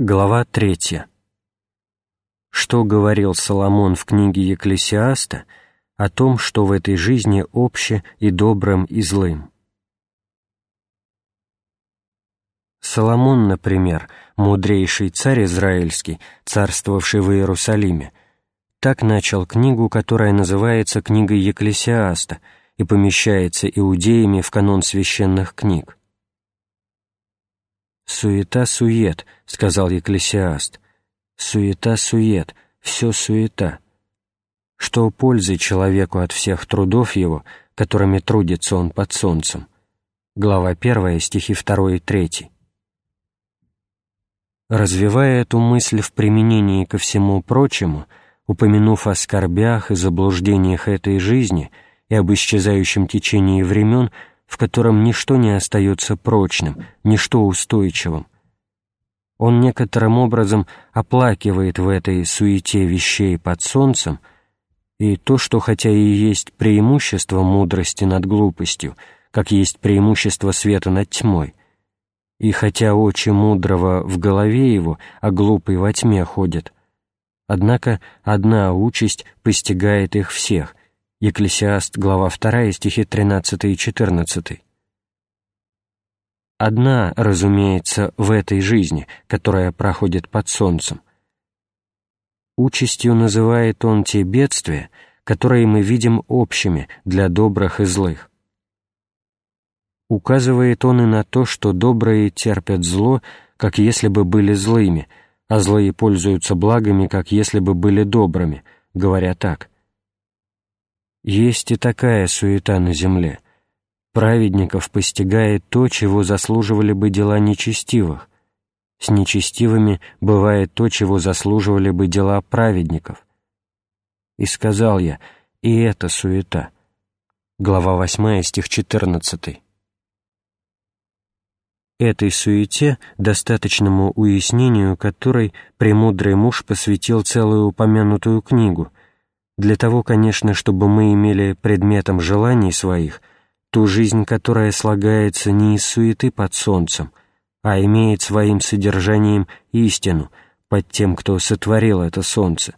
Глава 3. Что говорил Соломон в книге Екклесиаста о том, что в этой жизни обще и добрым, и злым? Соломон, например, мудрейший царь израильский, царствовавший в Иерусалиме, так начал книгу, которая называется книгой Екклесиаста и помещается иудеями в канон священных книг. «Суета-сует», — сказал Екклесиаст. «Суета-сует, все суета». Что пользы человеку от всех трудов его, которыми трудится он под солнцем? Глава 1, стихи 2 и 3. Развивая эту мысль в применении ко всему прочему, упомянув о скорбях и заблуждениях этой жизни и об исчезающем течении времен, в котором ничто не остается прочным, ничто устойчивым. Он некоторым образом оплакивает в этой суете вещей под солнцем и то, что хотя и есть преимущество мудрости над глупостью, как есть преимущество света над тьмой, и хотя очи мудрого в голове его, а глупый во тьме ходят, однако одна участь постигает их всех, Екклесиаст, глава 2, стихи 13 и 14. Одна, разумеется, в этой жизни, которая проходит под солнцем. Участью называет он те бедствия, которые мы видим общими для добрых и злых. Указывает он и на то, что добрые терпят зло, как если бы были злыми, а злые пользуются благами, как если бы были добрыми, говоря так — есть и такая суета на земле. Праведников постигает то, чего заслуживали бы дела нечестивых. С нечестивыми бывает то, чего заслуживали бы дела праведников. И сказал я, и это суета. Глава 8, стих 14. Этой суете, достаточному уяснению которой премудрый муж посвятил целую упомянутую книгу — для того, конечно, чтобы мы имели предметом желаний своих ту жизнь, которая слагается не из суеты под солнцем, а имеет своим содержанием истину под тем, кто сотворил это солнце.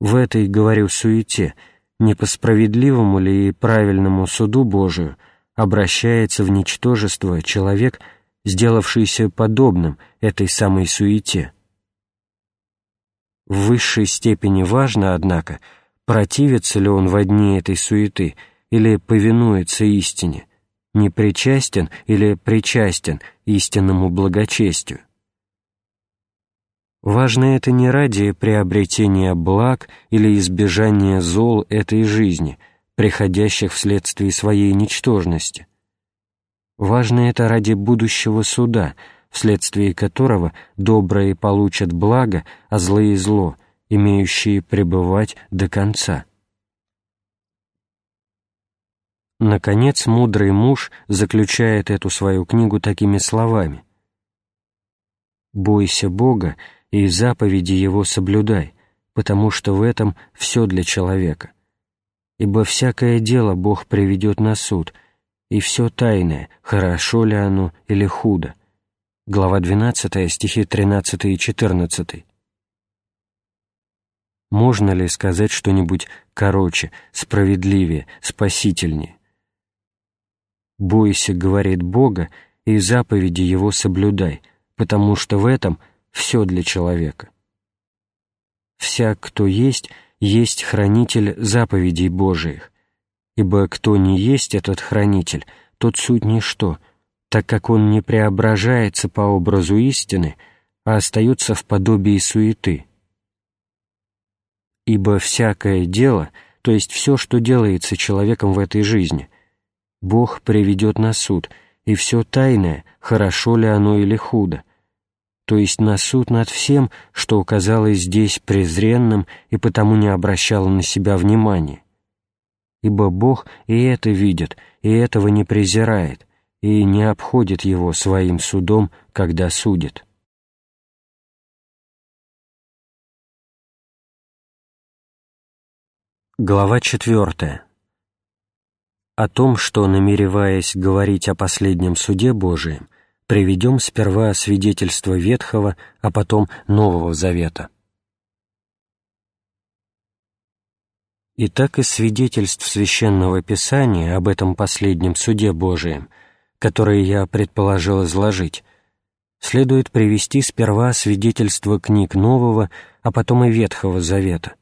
В этой, говорю, суете, не по справедливому ли и правильному суду Божию обращается в ничтожество человек, сделавшийся подобным этой самой суете. В высшей степени важно, однако, противится ли он во дне этой суеты или повинуется истине, не причастен или причастен истинному благочестию. Важно это не ради приобретения благ или избежания зол этой жизни, приходящих вследствие своей ничтожности. Важно это ради будущего суда — вследствие которого добрые получат благо, а злые — зло, имеющие пребывать до конца. Наконец, мудрый муж заключает эту свою книгу такими словами. «Бойся Бога и заповеди Его соблюдай, потому что в этом все для человека. Ибо всякое дело Бог приведет на суд, и все тайное, хорошо ли оно или худо глава 12, стихи 13 и 14. Можно ли сказать что-нибудь короче, справедливее, спасительнее? «Бойся, — говорит Бога, — и заповеди Его соблюдай, потому что в этом все для человека. Всяк, кто есть, есть хранитель заповедей Божиих, ибо кто не есть этот хранитель, тот суть ничто — так как он не преображается по образу истины, а остается в подобии суеты. Ибо всякое дело, то есть все, что делается человеком в этой жизни, Бог приведет на суд, и все тайное, хорошо ли оно или худо, то есть на суд над всем, что оказалось здесь презренным и потому не обращало на себя внимания. Ибо Бог и это видит, и этого не презирает, и не обходит его своим судом, когда судит. Глава четвертая. О том, что, намереваясь говорить о последнем суде Божием, приведем сперва свидетельство Ветхого, а потом Нового Завета. Итак, из свидетельств Священного Писания об этом последнем суде Божием, которые я предположил изложить, следует привести сперва свидетельство книг Нового, а потом и Ветхого Завета.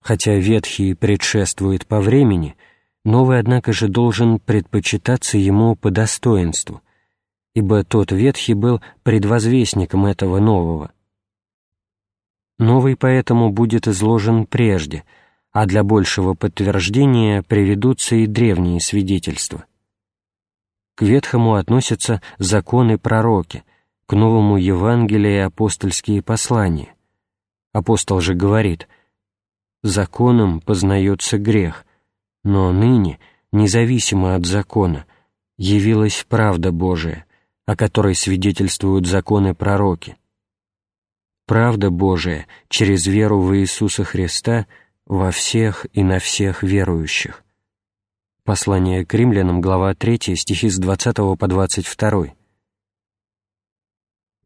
Хотя Ветхий предшествует по времени, Новый, однако же, должен предпочитаться ему по достоинству, ибо тот Ветхий был предвозвестником этого Нового. Новый поэтому будет изложен прежде — а для большего подтверждения приведутся и древние свидетельства. К Ветхому относятся законы пророки, к Новому Евангелие и апостольские послания. Апостол же говорит, «Законом познается грех, но ныне, независимо от закона, явилась правда Божия, о которой свидетельствуют законы пророки. Правда Божия через веру в Иисуса Христа – во всех и на всех верующих. Послание к римлянам, глава 3, стихи с 20 по 22.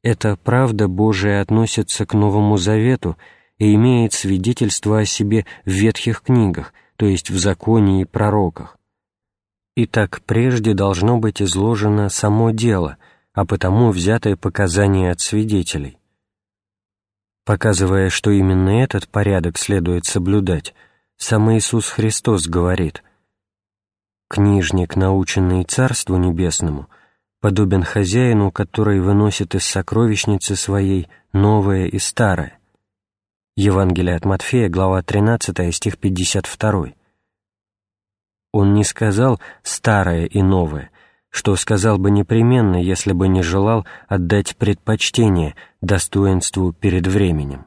Эта правда Божия относится к Новому Завету и имеет свидетельство о себе в ветхих книгах, то есть в законе и пророках. Итак, прежде должно быть изложено само дело, а потому взятое показание от свидетелей. Показывая, что именно этот порядок следует соблюдать, сам Иисус Христос говорит «Книжник, наученный Царству Небесному, подобен хозяину, который выносит из сокровищницы своей новое и старое». Евангелие от Матфея, глава 13, стих 52. Он не сказал «старое и новое», что сказал бы непременно, если бы не желал отдать предпочтение достоинству перед временем.